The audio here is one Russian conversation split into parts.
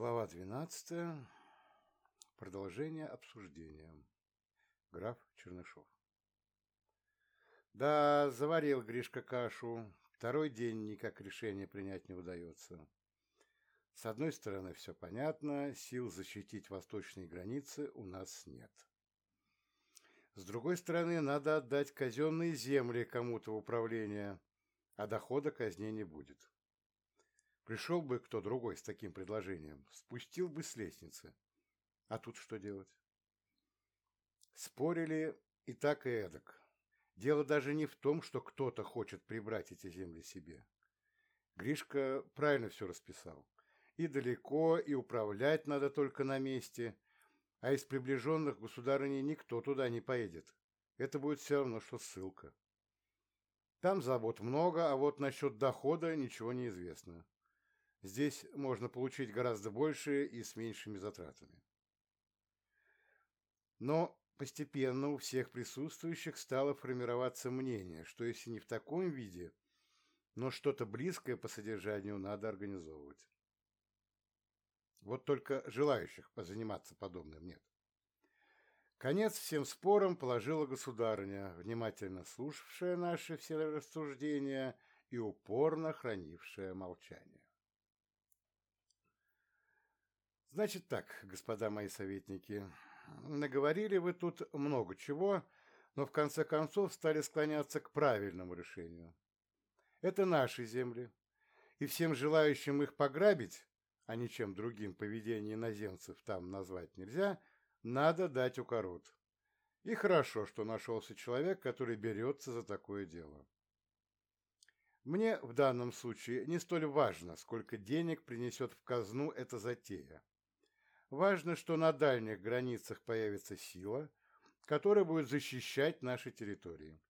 Глава 12. Продолжение обсуждения. Граф Чернышов. Да, заварил Гришка кашу. Второй день никак решение принять не удается. С одной стороны, все понятно, сил защитить восточные границы у нас нет. С другой стороны, надо отдать казенные земли кому-то в управление, а дохода казне не будет. Пришел бы кто другой с таким предложением, спустил бы с лестницы. А тут что делать? Спорили и так и эдак. Дело даже не в том, что кто-то хочет прибрать эти земли себе. Гришка правильно все расписал. И далеко, и управлять надо только на месте, а из приближенных государыней никто туда не поедет. Это будет все равно, что ссылка. Там забот много, а вот насчет дохода ничего не известно. Здесь можно получить гораздо больше и с меньшими затратами. Но постепенно у всех присутствующих стало формироваться мнение, что если не в таком виде, но что-то близкое по содержанию надо организовывать. Вот только желающих позаниматься подобным нет. Конец всем спорам положила государыня, внимательно слушавшая наши все рассуждения и упорно хранившая молчание. Значит так, господа мои советники, наговорили вы тут много чего, но в конце концов стали склоняться к правильному решению. Это наши земли, и всем желающим их пограбить, а ничем другим поведение иноземцев там назвать нельзя, надо дать укорот. И хорошо, что нашелся человек, который берется за такое дело. Мне в данном случае не столь важно, сколько денег принесет в казну эта затея. Важно, что на дальних границах появится сила, которая будет защищать наши территории.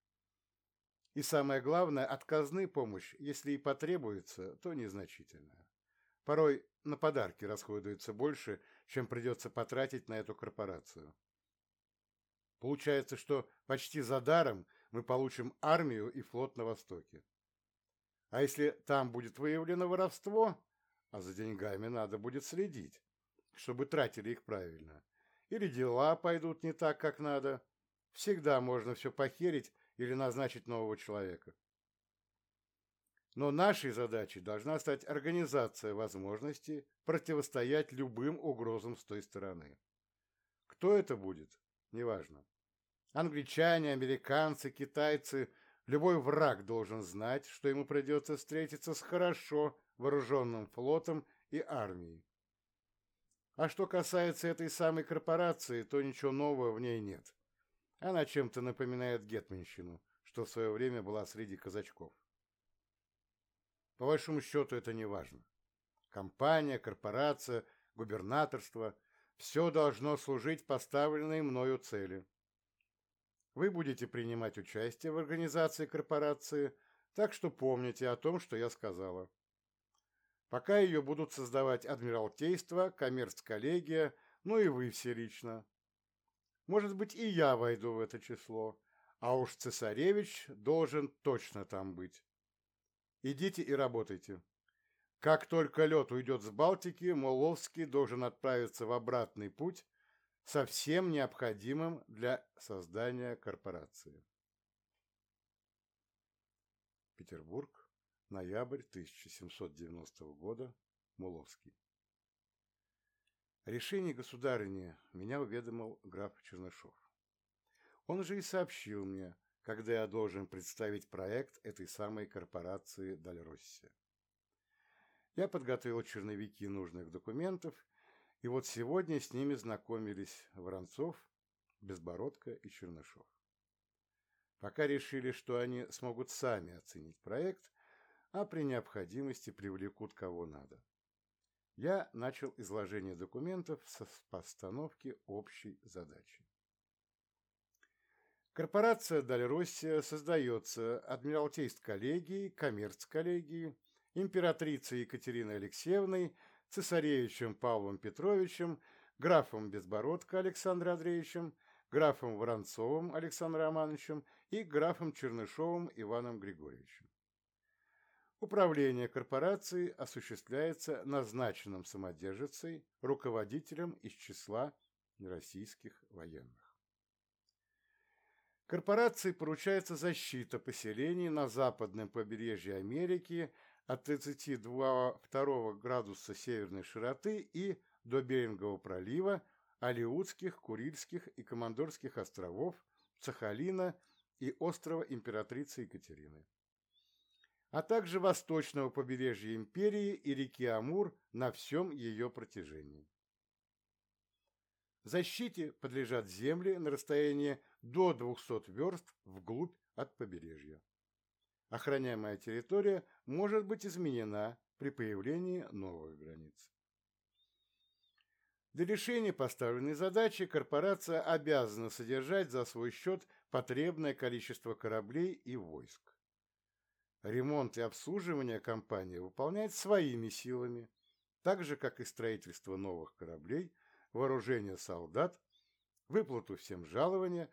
И самое главное, от казны помощь, если и потребуется, то незначительная. Порой на подарки расходуется больше, чем придется потратить на эту корпорацию. Получается, что почти за даром мы получим армию и флот на Востоке. А если там будет выявлено воровство, а за деньгами надо будет следить, чтобы тратили их правильно. Или дела пойдут не так, как надо. Всегда можно все похерить или назначить нового человека. Но нашей задачей должна стать организация возможностей противостоять любым угрозам с той стороны. Кто это будет? Неважно. Англичане, американцы, китайцы, любой враг должен знать, что ему придется встретиться с хорошо вооруженным флотом и армией, а что касается этой самой корпорации, то ничего нового в ней нет. Она чем-то напоминает Гетманщину, что в свое время была среди казачков. По большому счету это не важно. Компания, корпорация, губернаторство – все должно служить поставленной мною цели. Вы будете принимать участие в организации корпорации, так что помните о том, что я сказала. Пока ее будут создавать Адмиралтейство, Коммерц-коллегия, ну и вы все лично. Может быть, и я войду в это число, а уж цесаревич должен точно там быть. Идите и работайте. Как только лед уйдет с Балтики, Моловский должен отправиться в обратный путь со всем необходимым для создания корпорации. Петербург, Ноябрь 1790 года. Муловский. О решении государыни меня уведомил граф Чернышов. Он же и сообщил мне, когда я должен представить проект этой самой корпорации Дальроссия. Я подготовил черновики нужных документов, и вот сегодня с ними знакомились Воронцов, Безбородко и Чернышов. Пока решили, что они смогут сами оценить проект, а при необходимости привлекут кого надо. Я начал изложение документов с постановки общей задачи. Корпорация Дальроссия создается Адмиралтейст-коллегией, Коммерц-коллегией, императрицей Екатериной Алексеевной, цесаревичем Павлом Петровичем, графом Безбородко Александром Андреевичем, графом Воронцовым Александром Романовичем и графом Чернышовым Иваном Григорьевичем. Управление корпорацией осуществляется назначенным самодержицей, руководителем из числа российских военных. Корпорации поручается защита поселений на западном побережье Америки от 32 градуса северной широты и до Берингового пролива, Алиутских, Курильских и Командорских островов, Сахалина и острова императрицы Екатерины а также восточного побережья империи и реки Амур на всем ее протяжении. Защите подлежат земли на расстоянии до 200 верст вглубь от побережья. Охраняемая территория может быть изменена при появлении новых границ. Для решения поставленной задачи корпорация обязана содержать за свой счет потребное количество кораблей и войск. Ремонт и обслуживание компания выполняет своими силами, так же, как и строительство новых кораблей, вооружение солдат, выплату всем жалования,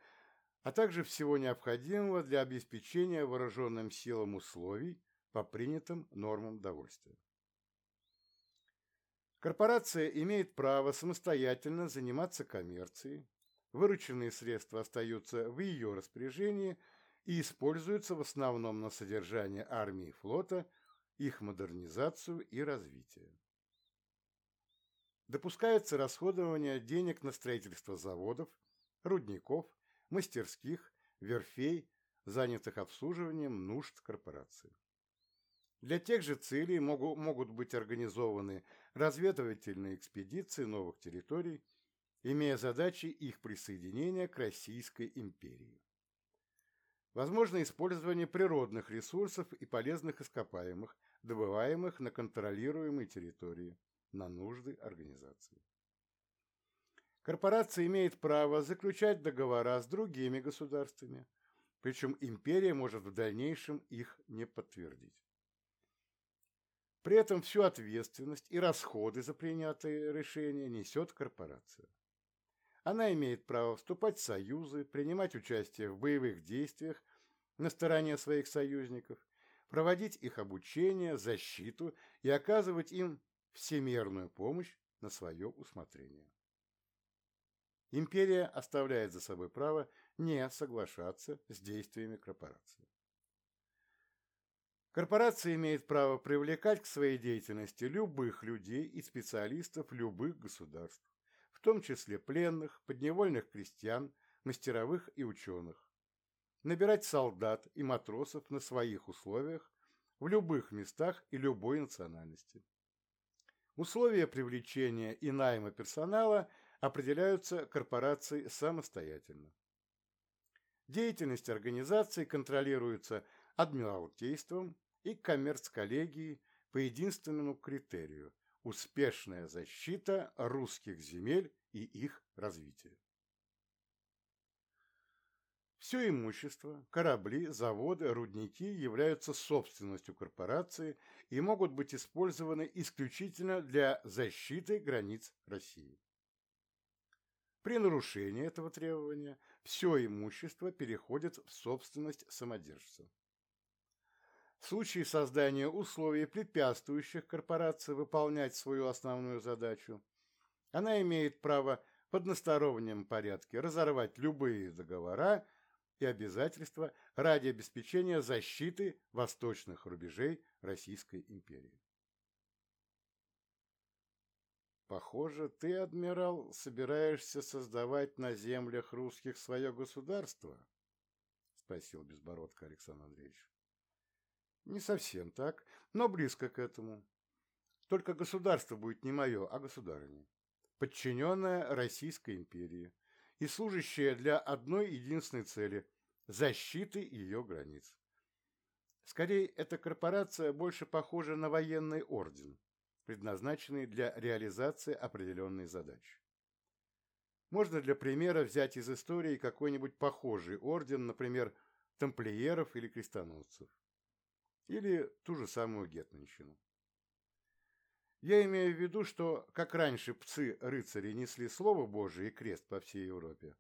а также всего необходимого для обеспечения вооруженным силам условий по принятым нормам довольствия. Корпорация имеет право самостоятельно заниматься коммерцией, вырученные средства остаются в ее распоряжении – и используются в основном на содержание армии и флота, их модернизацию и развитие. Допускается расходование денег на строительство заводов, рудников, мастерских, верфей, занятых обслуживанием нужд корпорации. Для тех же целей могут, могут быть организованы разведывательные экспедиции новых территорий, имея задачи их присоединения к Российской империи. Возможно использование природных ресурсов и полезных ископаемых, добываемых на контролируемой территории, на нужды организации. Корпорация имеет право заключать договора с другими государствами, причем империя может в дальнейшем их не подтвердить. При этом всю ответственность и расходы за принятые решения несет корпорация. Она имеет право вступать в союзы, принимать участие в боевых действиях на стороне своих союзников, проводить их обучение, защиту и оказывать им всемерную помощь на свое усмотрение. Империя оставляет за собой право не соглашаться с действиями корпорации. Корпорация имеет право привлекать к своей деятельности любых людей и специалистов любых государств, в том числе пленных, подневольных крестьян, мастеровых и ученых, набирать солдат и матросов на своих условиях в любых местах и любой национальности. Условия привлечения и найма персонала определяются корпорацией самостоятельно. Деятельность организации контролируется адмиралтейством и коммерц-коллегией по единственному критерию – успешная защита русских земель и их развитие. Все имущество, корабли, заводы, рудники являются собственностью корпорации и могут быть использованы исключительно для защиты границ России. При нарушении этого требования все имущество переходит в собственность самодержца. В случае создания условий, препятствующих корпорации выполнять свою основную задачу, она имеет право в одностороннем порядке разорвать любые договора и обязательства ради обеспечения защиты восточных рубежей Российской империи. Похоже, ты, адмирал, собираешься создавать на землях русских свое государство? Спросил Безбородко Александр Андреевич. Не совсем так, но близко к этому. Только государство будет не мое, а государыне, подчиненное Российской империи и служащее для одной единственной цели – защиты ее границ. Скорее, эта корпорация больше похожа на военный орден, предназначенный для реализации определенной задачи. Можно для примера взять из истории какой-нибудь похожий орден, например, тамплиеров или крестоносцев или ту же самую гетманщину. Я имею в виду, что как раньше псы-рыцари несли Слово Божие и крест по всей Европе,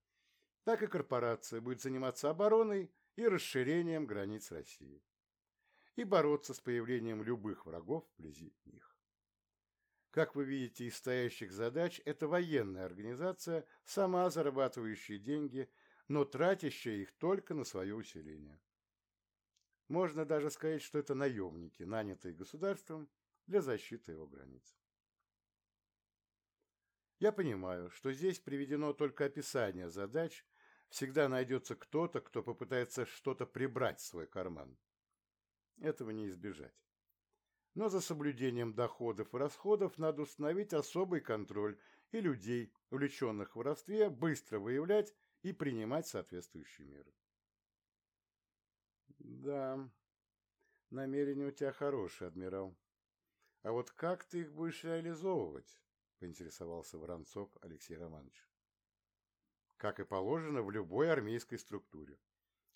так и корпорация будет заниматься обороной и расширением границ России. и бороться с появлением любых врагов вблизи них. Как вы видите из стоящих задач, это военная организация, сама зарабатывающая деньги, но тратящая их только на свое усиление. Можно даже сказать, что это наемники, нанятые государством для защиты его границ. Я понимаю, что здесь приведено только описание задач, всегда найдется кто-то, кто попытается что-то прибрать в свой карман. Этого не избежать. Но за соблюдением доходов и расходов надо установить особый контроль и людей, увлеченных в воровстве, быстро выявлять и принимать соответствующие меры. Да, намерение у тебя хорошее, адмирал. А вот как ты их будешь реализовывать? Поинтересовался Воронцов Алексей Романович. Как и положено в любой армейской структуре.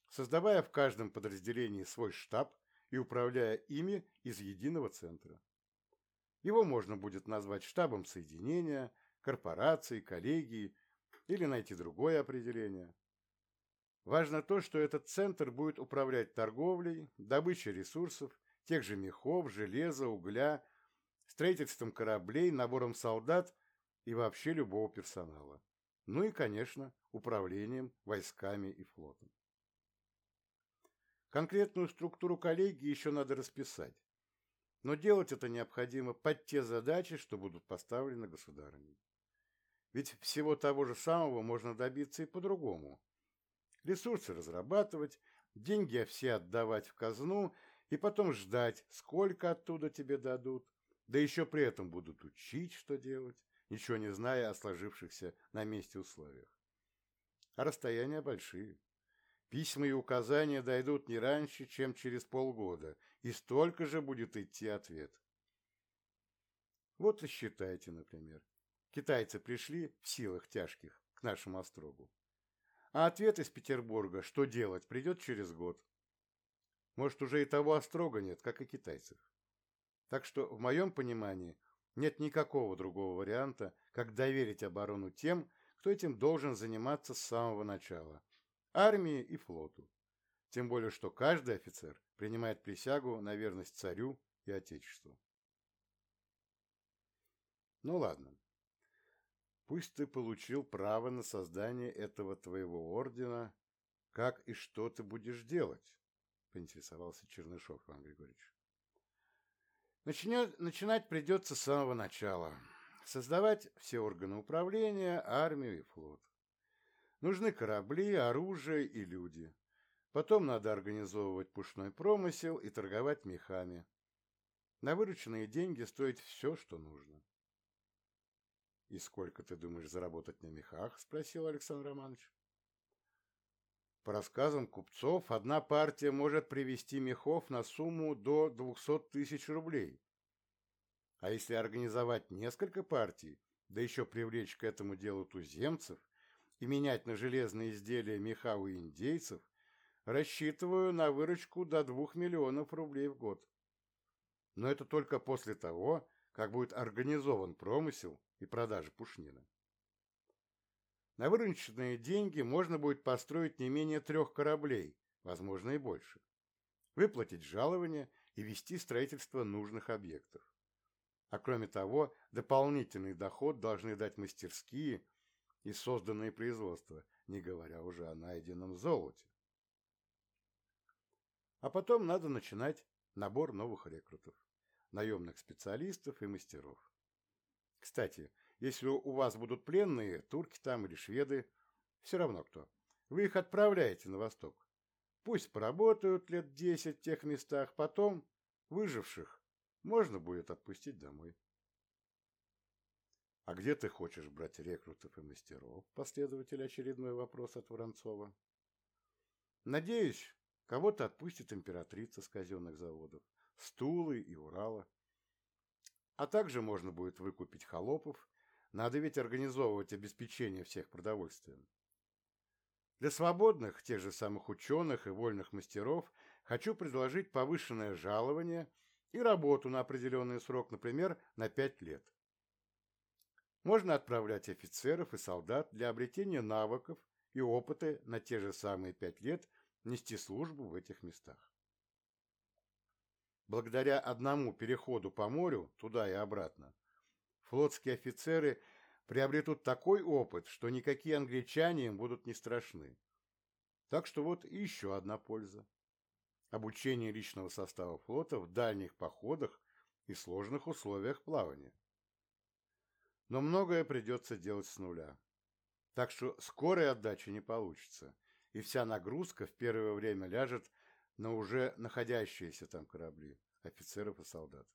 Создавая в каждом подразделении свой штаб и управляя ими из единого центра. Его можно будет назвать штабом соединения, корпорации, коллегии или найти другое определение. Важно то, что этот центр будет управлять торговлей, добычей ресурсов, тех же мехов, железа, угля, строительством кораблей, набором солдат и вообще любого персонала. Ну и, конечно, управлением войсками и флотом. Конкретную структуру коллегии еще надо расписать, но делать это необходимо под те задачи, что будут поставлены государыней. Ведь всего того же самого можно добиться и по-другому, ресурсы разрабатывать, деньги все отдавать в казну и потом ждать, сколько оттуда тебе дадут, да еще при этом будут учить, что делать, ничего не зная о сложившихся на месте условиях. А расстояния большие. Письма и указания дойдут не раньше, чем через полгода, и столько же будет идти ответ. Вот и считайте, например. Китайцы пришли в силах тяжких к нашему острогу. А ответ из Петербурга, что делать, придет через год. Может, уже и того острога нет, как и китайцев. Так что, в моем понимании, нет никакого другого варианта, как доверить оборону тем, кто этим должен заниматься с самого начала – армии и флоту. Тем более, что каждый офицер принимает присягу на верность царю и отечеству. Ну ладно, Пусть ты получил право на создание этого твоего ордена, как и что ты будешь делать? Поинтересовался Чернышов Иван Григорьевич. Начинать, начинать придется с самого начала. Создавать все органы управления, армию и флот. Нужны корабли, оружие и люди. Потом надо организовывать пушной промысел и торговать мехами. На вырученные деньги стоит все, что нужно. «И сколько ты думаешь заработать на мехах?» – спросил Александр Романович. По рассказам купцов, одна партия может привезти мехов на сумму до 200 тысяч рублей. А если организовать несколько партий, да еще привлечь к этому делу туземцев и менять на железные изделия меха у индейцев, рассчитываю на выручку до 2 миллионов рублей в год. Но это только после того, как будет организован промысел и продажа пушнины. На вырученные деньги можно будет построить не менее трех кораблей, возможно и больше, выплатить жалования и вести строительство нужных объектов. А кроме того, дополнительный доход должны дать мастерские и созданные производства, не говоря уже о найденном золоте. А потом надо начинать набор новых рекрутов, наемных специалистов и мастеров. Кстати, если у вас будут пленные, турки там или шведы, все равно кто, вы их отправляете на восток. Пусть поработают лет десять в тех местах, потом выживших можно будет отпустить домой. «А где ты хочешь брать рекрутов и мастеров?» – последователь очередной вопрос от Воронцова. «Надеюсь, кого-то отпустит императрица с казенных заводов, Стулы и Урала. А также можно будет выкупить холопов. Надо ведь организовывать обеспечение всех продовольствием. Для свободных, тех же самых ученых и вольных мастеров, хочу предложить повышенное жалование и работу на определенный срок, например, на 5 лет. Можно отправлять офицеров и солдат для обретения навыков и опыта на те же самые 5 лет нести службу в этих местах. благодаря одному переходу по морю, туда и обратно, флотские офицеры приобретут такой опыт, что никакие англичане им будут не страшны. Так что вот еще одна польза. Обучение личного состава флота в дальних походах и сложных условиях плавания. Но многое придется делать с нуля. Так что скорой отдачи не получится, и вся нагрузка в первое время ляжет на уже находящиеся там корабли, офицеров и солдат.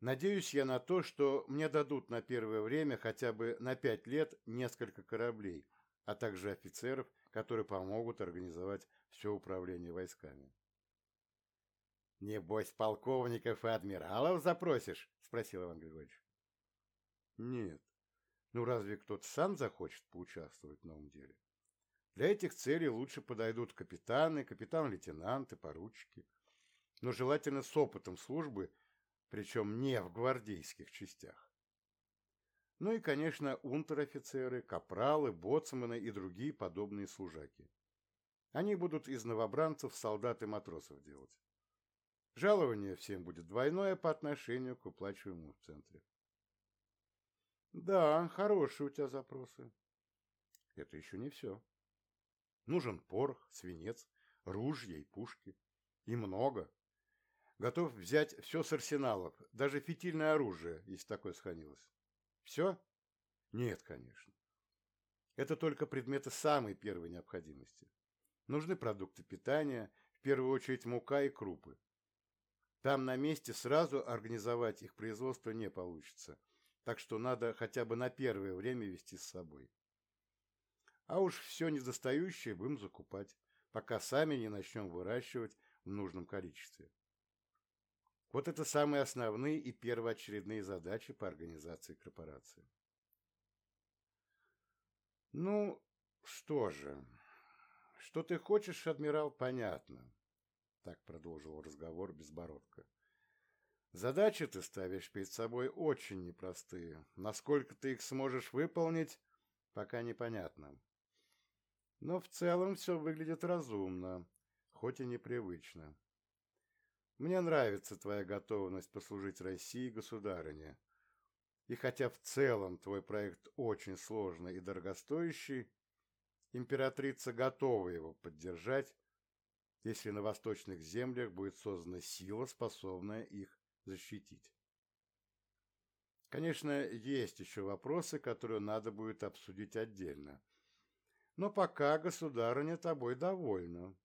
Надеюсь я на то, что мне дадут на первое время хотя бы на пять лет несколько кораблей, а также офицеров, которые помогут организовать все управление войсками. «Небось, полковников и адмиралов запросишь?» – спросил Иван Григорьевич. «Нет. Ну разве кто-то сам захочет поучаствовать в новом деле? Для этих целей лучше подойдут капитаны, капитан-лейтенанты, поручики. Но желательно с опытом службы, причем не в гвардейских частях. Ну и, конечно, унтер-офицеры, капралы, боцманы и другие подобные служаки. Они будут из новобранцев солдат и матросов делать. Жалование всем будет двойное по отношению к уплачиваемому в центре. Да, хорошие у тебя запросы. Это еще не все. Нужен порох, свинец, ружья и пушки. И много. Готов взять все с арсеналов, даже фитильное оружие, если такое сохранилось. Все? Нет, конечно. Это только предметы самой первой необходимости. Нужны продукты питания, в первую очередь мука и крупы. Там на месте сразу организовать их производство не получится, так что надо хотя бы на первое время вести с собой. А уж все недостающее будем закупать, пока сами не начнем выращивать в нужном количестве. Вот это самые основные и первоочередные задачи по организации корпорации. Ну, что же, что ты хочешь, адмирал, понятно. Так продолжил разговор Безбородко. Задачи ты ставишь перед собой очень непростые. Насколько ты их сможешь выполнить, пока непонятно. Но в целом все выглядит разумно, хоть и непривычно. Мне нравится твоя готовность послужить России государыне. И хотя в целом твой проект очень сложный и дорогостоящий, императрица готова его поддержать, если на восточных землях будет создана сила, способная их защитить. Конечно, есть еще вопросы, которые надо будет обсудить отдельно. Но пока государыня тобой довольна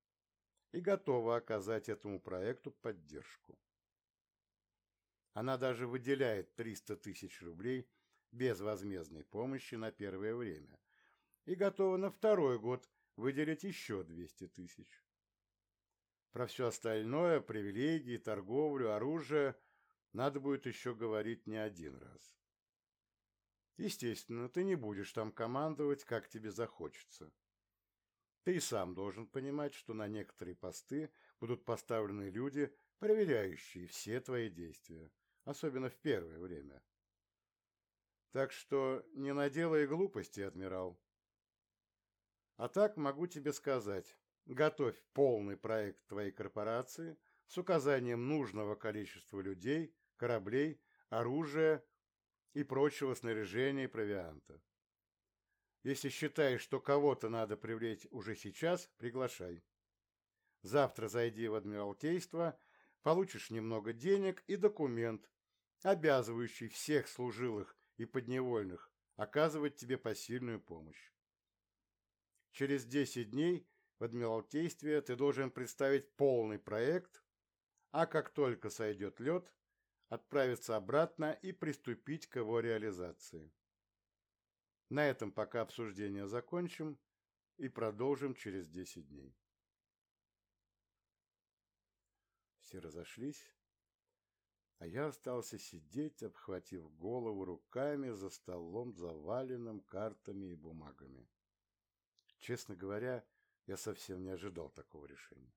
и готова оказать этому проекту поддержку. Она даже выделяет 300 тысяч рублей безвозмездной помощи на первое время и готова на второй год выделить еще 200 тысяч. Про все остальное, привилегии, торговлю, оружие, надо будет еще говорить не один раз. Естественно, ты не будешь там командовать, как тебе захочется. Ты и сам должен понимать, что на некоторые посты будут поставлены люди, проверяющие все твои действия, особенно в первое время. Так что не наделай глупости, адмирал. А так могу тебе сказать, Готовь полный проект твоей корпорации с указанием нужного количества людей, кораблей, оружия и прочего снаряжения и провианта. Если считаешь, что кого-то надо привлечь уже сейчас, приглашай. Завтра зайди в Адмиралтейство, получишь немного денег и документ, обязывающий всех служилых и подневольных оказывать тебе посильную помощь. Через 10 дней в Адмиралтействе ты должен представить полный проект, а как только сойдет лед, отправиться обратно и приступить к его реализации. На этом пока обсуждение закончим и продолжим через 10 дней. Все разошлись, а я остался сидеть, обхватив голову руками за столом, заваленным картами и бумагами. Честно говоря, я совсем не ожидал такого решения.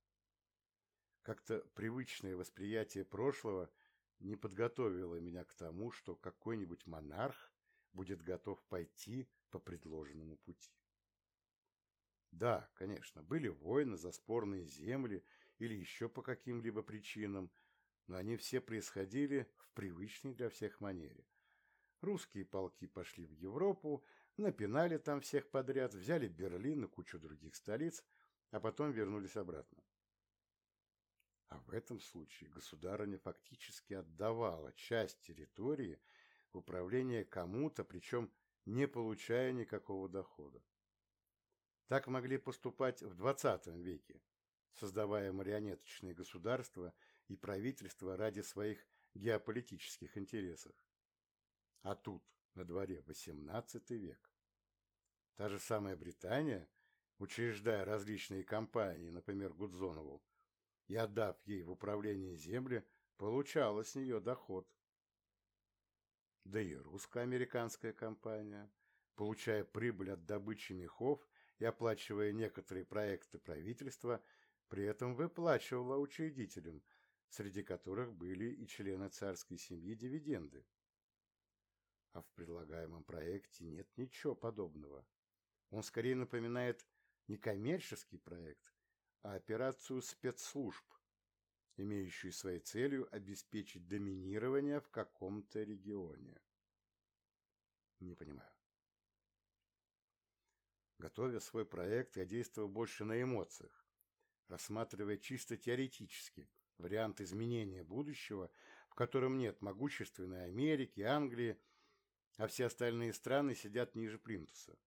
Как-то привычное восприятие прошлого не подготовило меня к тому, что какой-нибудь монарх будет готов пойти по предложенному пути. Да, конечно, были войны за спорные земли или еще по каким-либо причинам, но они все происходили в привычной для всех манере. Русские полки пошли в Европу, напинали там всех подряд, взяли Берлин и кучу других столиц, а потом вернулись обратно. А в этом случае государыня фактически отдавала часть территории в управление кому-то, причем не получая никакого дохода. Так могли поступать в XX веке, создавая марионеточные государства и правительства ради своих геополитических интересов. А тут на дворе XVIII век. Та же самая Британия, учреждая различные компании, например, Гудзонову, и отдав ей в управление земли, получала с нее доход. Да и русско-американская компания, получая прибыль от добычи мехов и оплачивая некоторые проекты правительства, при этом выплачивала учредителям, среди которых были и члены царской семьи дивиденды. А в предлагаемом проекте нет ничего подобного. Он скорее напоминает не коммерческий проект, а операцию спецслужб, имеющую своей целью обеспечить доминирование в каком-то регионе. Не понимаю. Готовя свой проект, я действовал больше на эмоциях, рассматривая чисто теоретически вариант изменения будущего, в котором нет могущественной Америки, Англии, а все остальные страны сидят ниже плинтуса.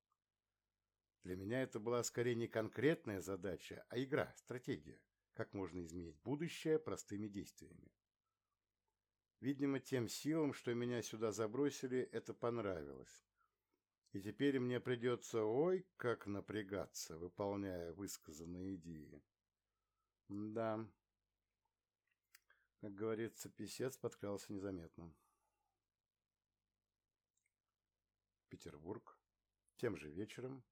Для меня это была скорее не конкретная задача, а игра, стратегия, как можно изменить будущее простыми действиями. Видимо, тем силам, что меня сюда забросили, это понравилось. И теперь мне придется, ой, как напрягаться, выполняя высказанные идеи. Да, как говорится, писец подкрался незаметно. Петербург. Тем же вечером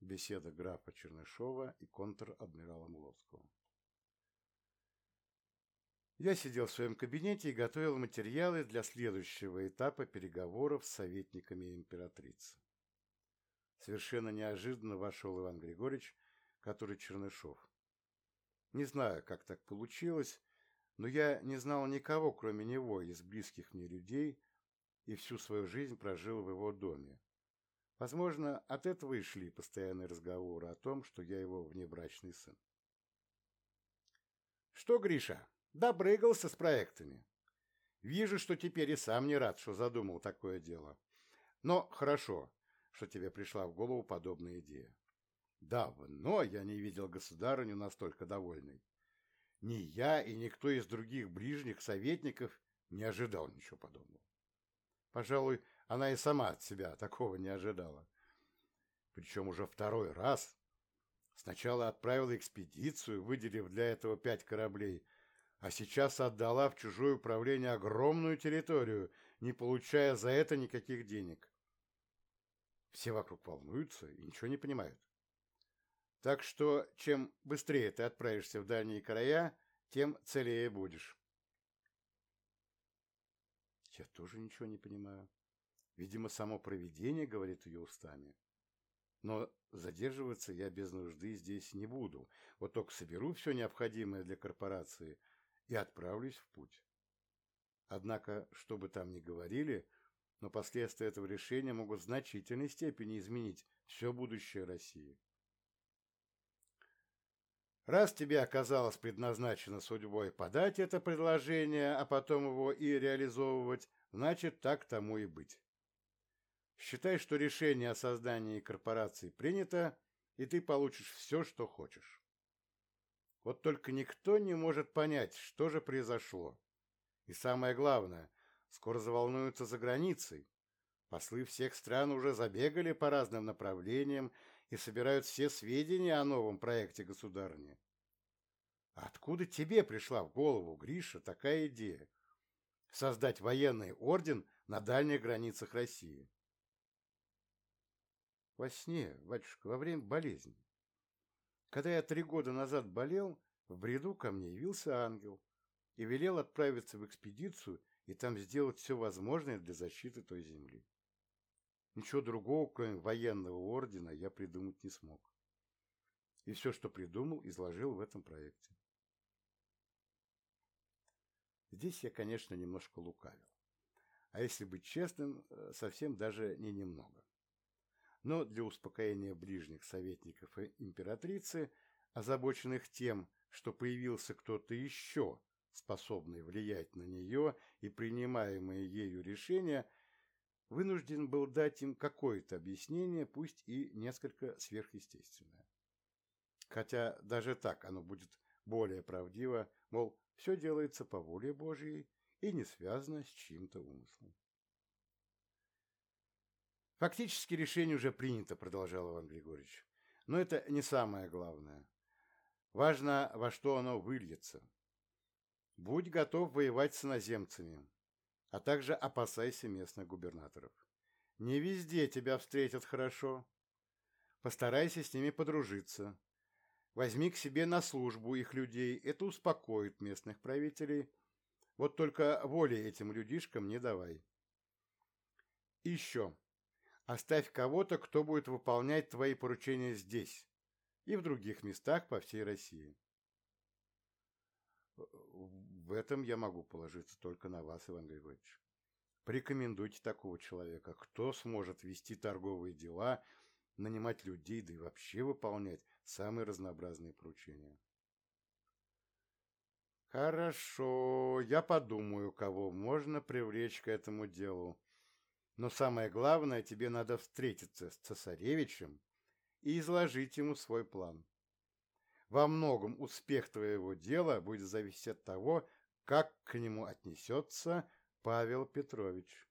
Беседа графа Чернышова и контр-адмирала Муловского. Я сидел в своем кабинете и готовил материалы для следующего этапа переговоров с советниками императрицы. Совершенно неожиданно вошел Иван Григорьевич, который Чернышов. Не знаю, как так получилось, но я не знал никого, кроме него, из близких мне людей, и всю свою жизнь прожил в его доме, Возможно, от этого и шли постоянные разговоры о том, что я его внебрачный сын. «Что, Гриша, добрыгался с проектами. Вижу, что теперь и сам не рад, что задумал такое дело. Но хорошо, что тебе пришла в голову подобная идея. Давно я не видел государыню настолько довольной. Ни я и никто из других ближних советников не ожидал ничего подобного. Пожалуй, она и сама от себя такого не ожидала. Причем уже второй раз. Сначала отправила экспедицию, выделив для этого пять кораблей, а сейчас отдала в чужое управление огромную территорию, не получая за это никаких денег. Все вокруг волнуются и ничего не понимают. Так что, чем быстрее ты отправишься в дальние края, тем целее будешь. Я тоже ничего не понимаю. Видимо, само провидение говорит ее устами. Но задерживаться я без нужды здесь не буду. Вот только соберу все необходимое для корпорации и отправлюсь в путь. Однако, что бы там ни говорили, но последствия этого решения могут в значительной степени изменить все будущее России. Раз тебе оказалось предназначено судьбой подать это предложение, а потом его и реализовывать, значит, так тому и быть. Считай, что решение о создании корпорации принято, и ты получишь все, что хочешь. Вот только никто не может понять, что же произошло. И самое главное, скоро заволнуются за границей. Послы всех стран уже забегали по разным направлениям и собирают все сведения о новом проекте государни. Откуда тебе пришла в голову, Гриша, такая идея? Создать военный орден на дальних границах России. Во сне, батюшка, во время болезни. Когда я три года назад болел, в бреду ко мне явился ангел и велел отправиться в экспедицию и там сделать все возможное для защиты той земли. Ничего другого, кроме военного ордена, я придумать не смог. И все, что придумал, изложил в этом проекте. Здесь я, конечно, немножко лукавил. А если быть честным, э, совсем даже не немного. Но для успокоения ближних советников и императрицы, озабоченных тем, что появился кто-то еще, способный влиять на нее и принимаемые ею решения, вынужден был дать им какое-то объяснение, пусть и несколько сверхъестественное. Хотя даже так оно будет более правдиво, мол, все делается по воле Божьей и не связано с чьим-то умыслом. Фактически решение уже принято, продолжал Иван Григорьевич. Но это не самое главное. Важно, во что оно выльется. Будь готов воевать с иноземцами, а также опасайся местных губернаторов. Не везде тебя встретят хорошо. Постарайся с ними подружиться. Возьми к себе на службу их людей, это успокоит местных правителей. Вот только воли этим людишкам не давай. еще. Оставь кого-то, кто будет выполнять твои поручения здесь и в других местах по всей России. В этом я могу положиться только на вас, Иван Григорьевич. Порекомендуйте такого человека. Кто сможет вести торговые дела, нанимать людей, да и вообще выполнять самые разнообразные поручения? Хорошо, я подумаю, кого можно привлечь к этому делу. Но самое главное, тебе надо встретиться с цесаревичем и изложить ему свой план. Во многом успех твоего дела будет зависеть от того, как к нему отнесется Павел Петрович.